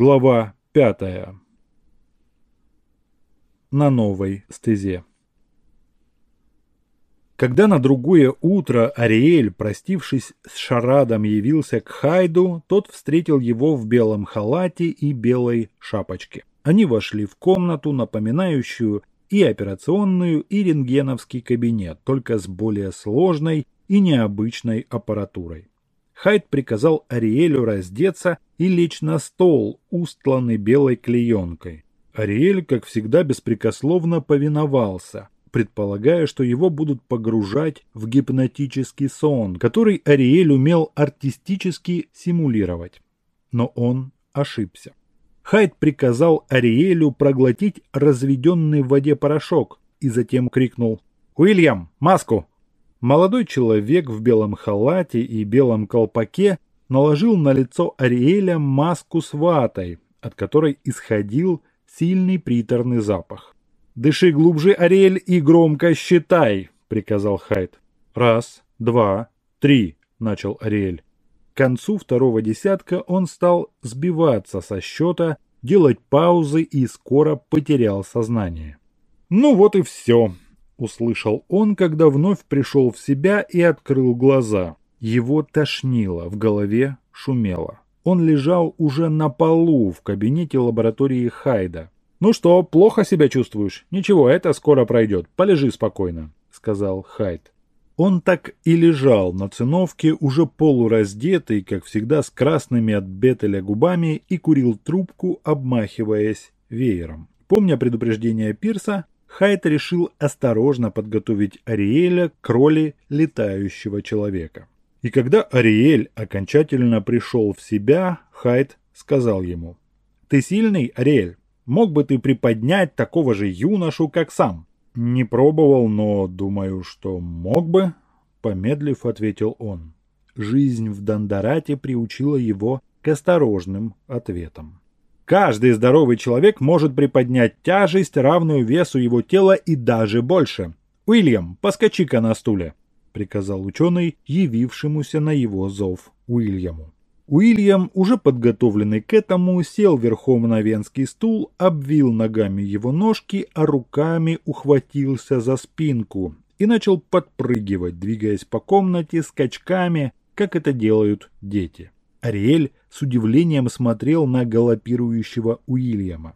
Глава пятая. На новой стезе. Когда на другое утро Ариэль, простившись с Шарадом, явился к Хайду, тот встретил его в белом халате и белой шапочке. Они вошли в комнату, напоминающую и операционную, и рентгеновский кабинет, только с более сложной и необычной аппаратурой. Хайд приказал Ариэлю раздеться и лечь на стол, устланный белой клеенкой. Ариэль, как всегда, беспрекословно повиновался – предполагая, что его будут погружать в гипнотический сон, который Ариэль умел артистически симулировать. Но он ошибся. Хайд приказал Ариэлю проглотить разведенный в воде порошок и затем крикнул «Уильям, маску!». Молодой человек в белом халате и белом колпаке наложил на лицо Ариэля маску с ватой, от которой исходил сильный приторный запах. «Дыши глубже, Ариэль, и громко считай», — приказал Хайд. «Раз, два, три», — начал Ариэль. К концу второго десятка он стал сбиваться со счета, делать паузы и скоро потерял сознание. «Ну вот и все», — услышал он, когда вновь пришел в себя и открыл глаза. Его тошнило, в голове шумело. Он лежал уже на полу в кабинете лаборатории Хайда. «Ну что, плохо себя чувствуешь? Ничего, это скоро пройдет. Полежи спокойно», — сказал Хайд. Он так и лежал на циновке, уже полураздетый, как всегда, с красными от бетеля губами и курил трубку, обмахиваясь веером. Помня предупреждение Пирса, Хайд решил осторожно подготовить Ариэля к роли летающего человека. И когда Ариэль окончательно пришел в себя, Хайд сказал ему, «Ты сильный, Ариэль?» Мог бы ты приподнять такого же юношу, как сам? Не пробовал, но думаю, что мог бы, помедлив, ответил он. Жизнь в Дандарате приучила его к осторожным ответам. Каждый здоровый человек может приподнять тяжесть, равную весу его тела и даже больше. «Уильям, поскочи-ка на стуле», — приказал ученый, явившемуся на его зов Уильяму. Уильям, уже подготовленный к этому, сел верхом на венский стул, обвил ногами его ножки, а руками ухватился за спинку и начал подпрыгивать, двигаясь по комнате скачками, как это делают дети. Ариэль с удивлением смотрел на галопирующего Уильяма.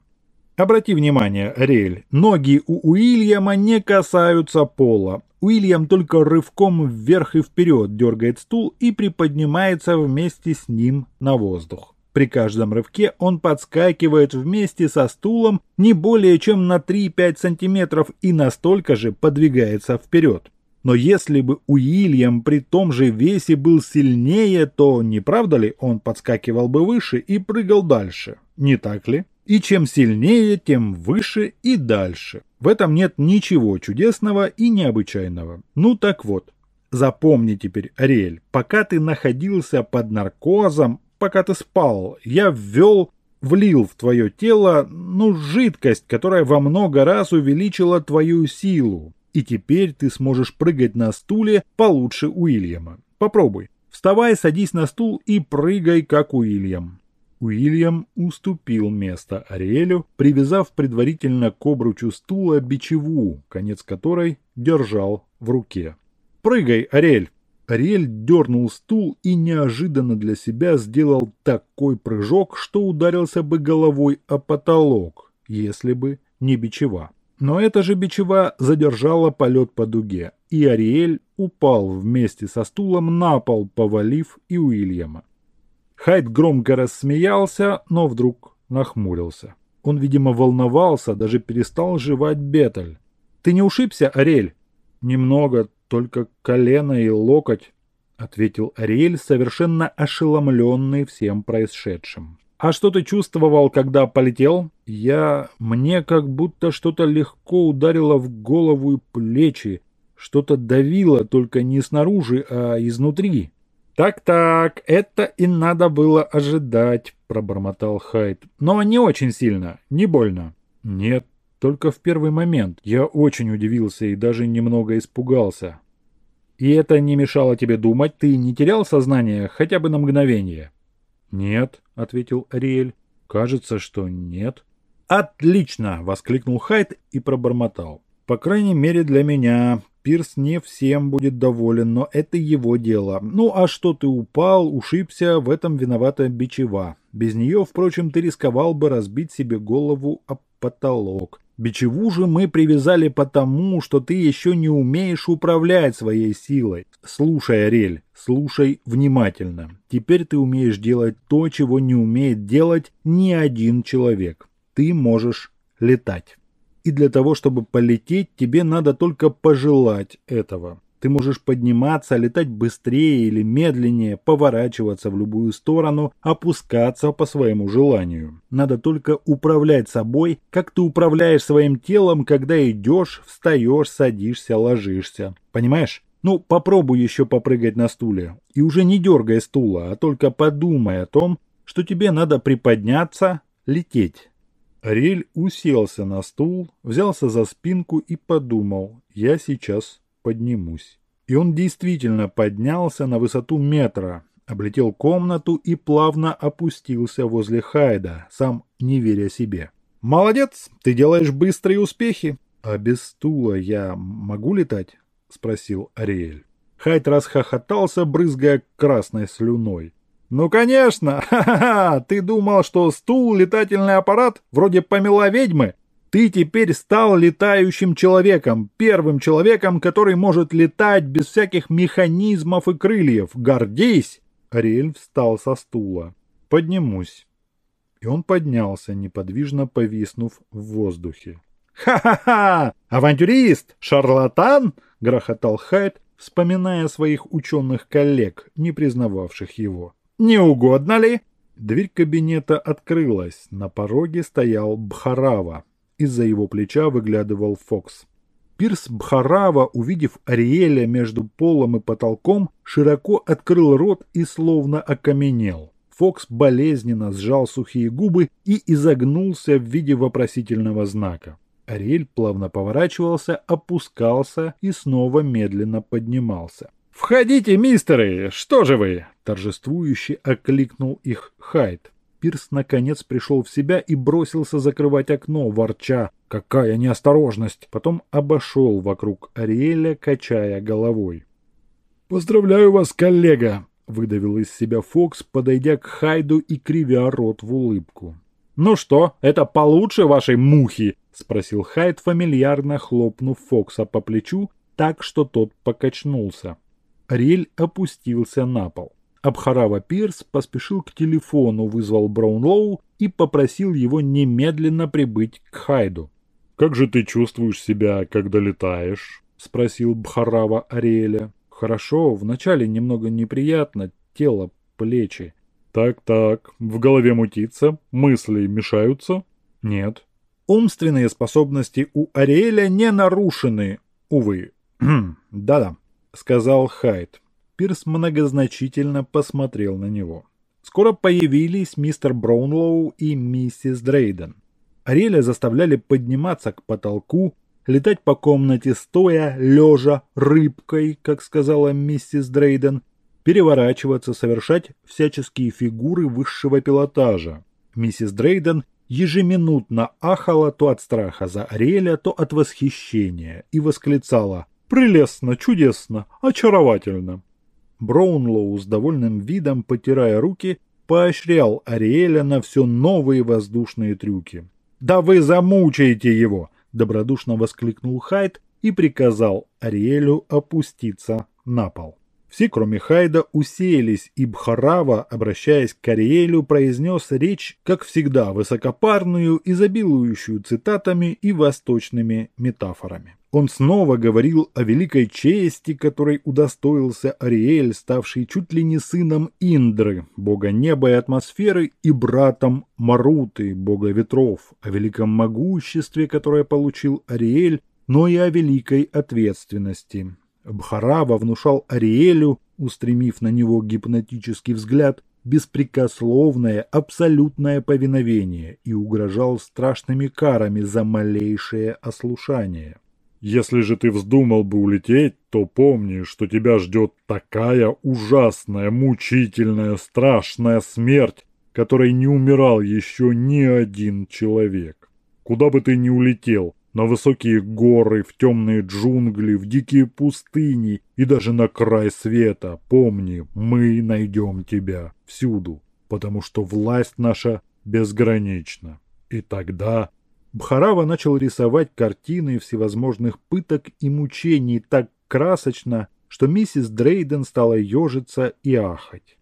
Обрати внимание, Ариэль, ноги у Уильяма не касаются пола, Уильям только рывком вверх и вперед дергает стул и приподнимается вместе с ним на воздух. При каждом рывке он подскакивает вместе со стулом не более чем на 3-5 сантиметров и настолько же подвигается вперед. Но если бы Уильям при том же весе был сильнее, то, не правда ли, он подскакивал бы выше и прыгал дальше, не так ли? И чем сильнее, тем выше и дальше. В этом нет ничего чудесного и необычайного. Ну так вот, запомни теперь, Ариэль, пока ты находился под наркозом, пока ты спал, я ввел, влил в твое тело, ну, жидкость, которая во много раз увеличила твою силу. И теперь ты сможешь прыгать на стуле получше Уильяма. Попробуй. Вставай, садись на стул и прыгай, как Уильям. Уильям уступил место Ариэлю, привязав предварительно к обручу стула бичеву, конец которой держал в руке. «Прыгай, Ариэль!» Ариэль дернул стул и неожиданно для себя сделал такой прыжок, что ударился бы головой о потолок, если бы не бичева. Но эта же бичева задержала полет по дуге, и Ариэль упал вместе со стулом на пол, повалив и Уильяма. Хайд громко рассмеялся, но вдруг нахмурился. Он, видимо, волновался, даже перестал жевать беталь. «Ты не ушибся, Ариэль?» «Немного, только колено и локоть», — ответил Ариэль, совершенно ошеломленный всем происшедшим. «А что ты чувствовал, когда полетел?» «Я... Мне как будто что-то легко ударило в голову и плечи. Что-то давило, только не снаружи, а изнутри». «Так-так, это и надо было ожидать», — пробормотал Хайд. «Но не очень сильно, не больно». «Нет, только в первый момент. Я очень удивился и даже немного испугался». «И это не мешало тебе думать? Ты не терял сознание хотя бы на мгновение?» «Нет», — ответил Ариэль. Кажется, что нет. «Отлично!» – воскликнул Хайт и пробормотал. «По крайней мере для меня. Пирс не всем будет доволен, но это его дело. Ну а что ты упал, ушибся, в этом виновата бичева. Без нее, впрочем, ты рисковал бы разбить себе голову об потолок. Бичеву же мы привязали потому, что ты еще не умеешь управлять своей силой. Слушай, Арель, слушай внимательно. Теперь ты умеешь делать то, чего не умеет делать ни один человек. Ты можешь летать. И для того, чтобы полететь, тебе надо только пожелать этого. Ты можешь подниматься, летать быстрее или медленнее, поворачиваться в любую сторону, опускаться по своему желанию. Надо только управлять собой, как ты управляешь своим телом, когда идешь, встаешь, садишься, ложишься. Понимаешь? Ну, попробуй еще попрыгать на стуле. И уже не дергай стула, а только подумай о том, что тебе надо приподняться, лететь. Ариэль уселся на стул, взялся за спинку и подумал, я сейчас поднимусь. И он действительно поднялся на высоту метра, облетел комнату и плавно опустился возле Хайда, сам не веря себе. «Молодец, ты делаешь быстрые успехи!» «А без стула я могу летать?» – спросил Ариэль. Хайд расхохотался, брызгая красной слюной. «Ну, конечно! Ха-ха-ха! Ты думал, что стул — летательный аппарат, вроде помела ведьмы? Ты теперь стал летающим человеком, первым человеком, который может летать без всяких механизмов и крыльев. Гордись!» Ариэль встал со стула. «Поднимусь». И он поднялся, неподвижно повиснув в воздухе. «Ха-ха-ха! Авантюрист! Шарлатан!» — грохотал Хайд, вспоминая своих ученых коллег, не признававших его. Не угодно ли?» Дверь кабинета открылась. На пороге стоял Бхарава. Из-за его плеча выглядывал Фокс. Пирс Бхарава, увидев Ариэля между полом и потолком, широко открыл рот и словно окаменел. Фокс болезненно сжал сухие губы и изогнулся в виде вопросительного знака. Ариэль плавно поворачивался, опускался и снова медленно поднимался. «Входите, мистеры! Что же вы?» – торжествующе окликнул их Хайд. Пирс наконец пришел в себя и бросился закрывать окно, ворча. «Какая неосторожность!» Потом обошел вокруг Ариэля, качая головой. «Поздравляю вас, коллега!» – выдавил из себя Фокс, подойдя к Хайду и кривя рот в улыбку. «Ну что, это получше вашей мухи?» – спросил Хайд, фамильярно хлопнув Фокса по плечу, так что тот покачнулся. Ариэль опустился на пол. Абхарава Пирс поспешил к телефону, вызвал Браунлоу и попросил его немедленно прибыть к Хайду. «Как же ты чувствуешь себя, когда летаешь?» – спросил Бхарава Ариэля. «Хорошо, вначале немного неприятно, тело, плечи». «Так-так, в голове мутится, мысли мешаются?» «Нет». «Умственные способности у Ариэля не нарушены, увы». «Да-да». — сказал Хайд. Пирс многозначительно посмотрел на него. Скоро появились мистер Браунлоу и миссис Дрейден. Ареля заставляли подниматься к потолку, летать по комнате стоя, лежа, рыбкой, как сказала миссис Дрейден, переворачиваться, совершать всяческие фигуры высшего пилотажа. Миссис Дрейден ежеминутно ахала то от страха за Ареля, то от восхищения и восклицала Прелестно, чудесно, очаровательно. Браунлоу с довольным видом, потирая руки, поощрял Ариэля на все новые воздушные трюки. «Да вы замучаете его!» – добродушно воскликнул Хайд и приказал Ариэлю опуститься на пол. Все, кроме Хайда, усеялись, и Бхарава, обращаясь к Ариэлю, произнес речь, как всегда, высокопарную, изобилующую цитатами и восточными метафорами. Он снова говорил о великой чести, которой удостоился Ариэль, ставший чуть ли не сыном Индры, бога неба и атмосферы, и братом Маруты, бога ветров, о великом могуществе, которое получил Ариэль, но и о великой ответственности. Бхарава внушал Ариэлю, устремив на него гипнотический взгляд, беспрекословное, абсолютное повиновение и угрожал страшными карами за малейшее ослушание. Если же ты вздумал бы улететь, то помни, что тебя ждет такая ужасная, мучительная, страшная смерть, которой не умирал еще ни один человек. Куда бы ты ни улетел, на высокие горы, в темные джунгли, в дикие пустыни и даже на край света, помни, мы найдем тебя всюду, потому что власть наша безгранична. И тогда Бхарава начал рисовать картины всевозможных пыток и мучений так красочно, что миссис Дрейден стала ежиться и ахать.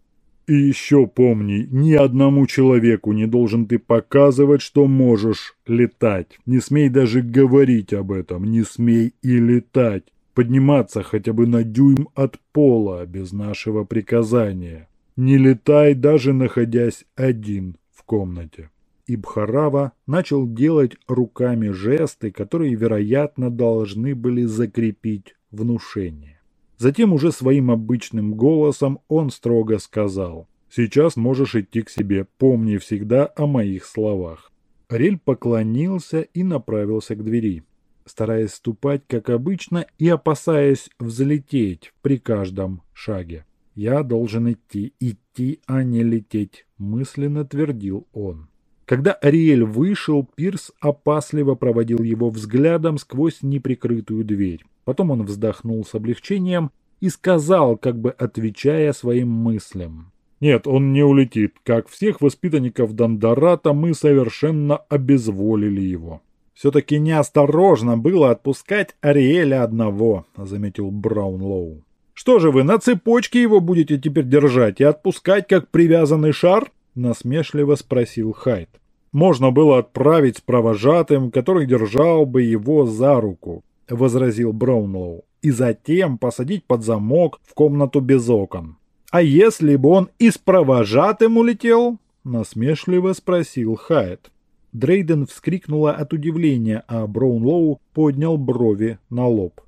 И еще помни, ни одному человеку не должен ты показывать, что можешь летать. Не смей даже говорить об этом, не смей и летать. Подниматься хотя бы на дюйм от пола без нашего приказания. Не летай, даже находясь один в комнате. И Бхарава начал делать руками жесты, которые, вероятно, должны были закрепить внушение. Затем уже своим обычным голосом он строго сказал «Сейчас можешь идти к себе, помни всегда о моих словах». Рель поклонился и направился к двери, стараясь ступать, как обычно, и опасаясь взлететь при каждом шаге. «Я должен идти, идти, а не лететь», – мысленно твердил он. Когда Ариэль вышел, Пирс опасливо проводил его взглядом сквозь неприкрытую дверь. Потом он вздохнул с облегчением и сказал, как бы отвечая своим мыслям. «Нет, он не улетит. Как всех воспитанников Дондората мы совершенно обезволили его». «Все-таки неосторожно было отпускать Ариэля одного», — заметил Браунлоу. «Что же вы, на цепочке его будете теперь держать и отпускать, как привязанный шар?» — насмешливо спросил Хайд. «Можно было отправить провожатым, который держал бы его за руку», — возразил Браунлоу и затем посадить под замок в комнату без окон. «А если бы он и с провожатым улетел?» – насмешливо спросил Хайет. Дрейден вскрикнула от удивления, а Браунлоу поднял брови на лоб.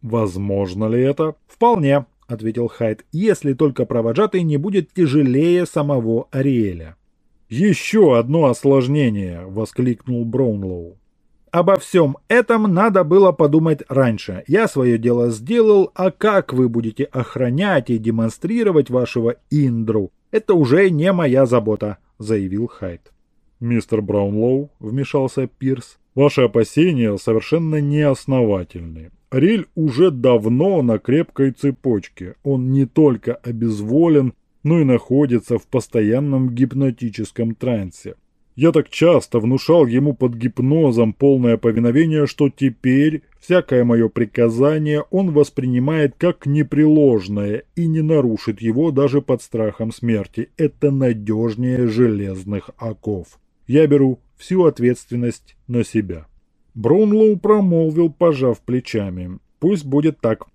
«Возможно ли это?» «Вполне», — ответил Хайт, — «если только провожатый не будет тяжелее самого Ариэля». «Еще одно осложнение!» — воскликнул Браунлоу. Обо всем этом надо было подумать раньше. Я свое дело сделал, а как вы будете охранять и демонстрировать вашего Индру, это уже не моя забота», — заявил Хайт. «Мистер Браунлоу», — вмешался Пирс, — «ваши опасения совершенно неосновательны. Рель уже давно на крепкой цепочке. Он не только обезволен, но и находится в постоянном гипнотическом трансе. Я так часто внушал ему под гипнозом полное повиновение, что теперь всякое мое приказание он воспринимает как непреложное и не нарушит его даже под страхом смерти. Это надежнее железных оков. Я беру всю ответственность на себя. Браунлоу промолвил, пожав плечами. Пусть будет так.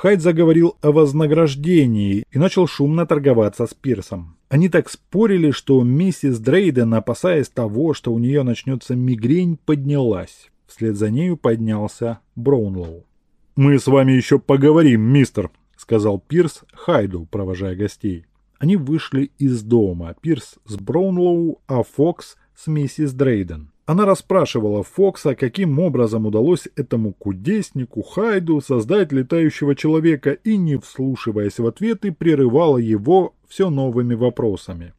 Хайд заговорил о вознаграждении и начал шумно торговаться с Пирсом. Они так спорили, что миссис Дрейден, опасаясь того, что у нее начнется мигрень, поднялась. Вслед за нею поднялся Браунлоу. «Мы с вами еще поговорим, мистер», — сказал Пирс Хайду, провожая гостей. Они вышли из дома, Пирс с Браунлоу, а Фокс с миссис Дрейден. Она расспрашивала Фокса, каким образом удалось этому кудеснику Хайду создать летающего человека и, не вслушиваясь в ответы, прерывала его все новыми вопросами.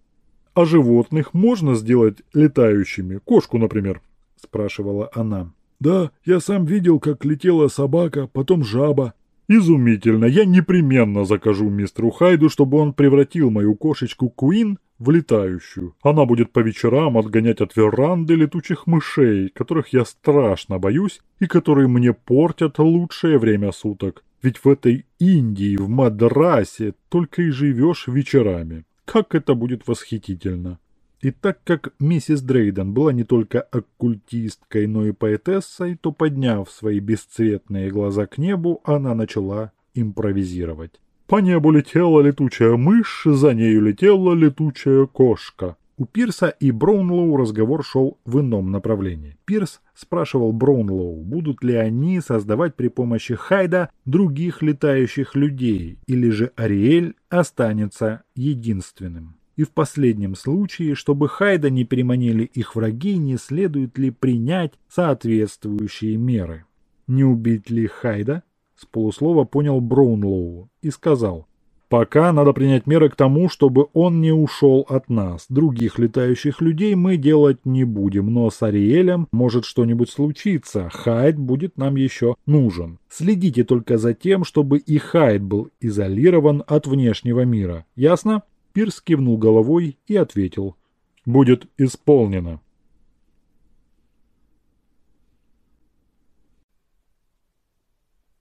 «А животных можно сделать летающими? Кошку, например?» – спрашивала она. «Да, я сам видел, как летела собака, потом жаба». «Изумительно! Я непременно закажу мистеру Хайду, чтобы он превратил мою кошечку Куин в летающую. Она будет по вечерам отгонять от веранды летучих мышей, которых я страшно боюсь и которые мне портят лучшее время суток. Ведь в этой Индии, в Мадрасе, только и живешь вечерами. Как это будет восхитительно. И так как миссис Дрейден была не только оккультисткой, но и поэтессой, то, подняв свои бесцветные глаза к небу, она начала импровизировать. По небу летела летучая мышь, за нею летела летучая кошка. У Пирса и Браунлоу разговор шел в ином направлении. Пирс спрашивал Браунлоу, будут ли они создавать при помощи Хайда других летающих людей, или же Ариэль останется единственным. И в последнем случае, чтобы Хайда не переманили их враги, не следует ли принять соответствующие меры. Не убить ли Хайда? С полуслова понял Браунлоу и сказал. Пока надо принять меры к тому, чтобы он не ушел от нас. Других летающих людей мы делать не будем, но с Ариэлем может что-нибудь случиться. Хайд будет нам еще нужен. Следите только за тем, чтобы и Хайд был изолирован от внешнего мира. Ясно? Пирс кивнул головой и ответил. «Будет исполнено».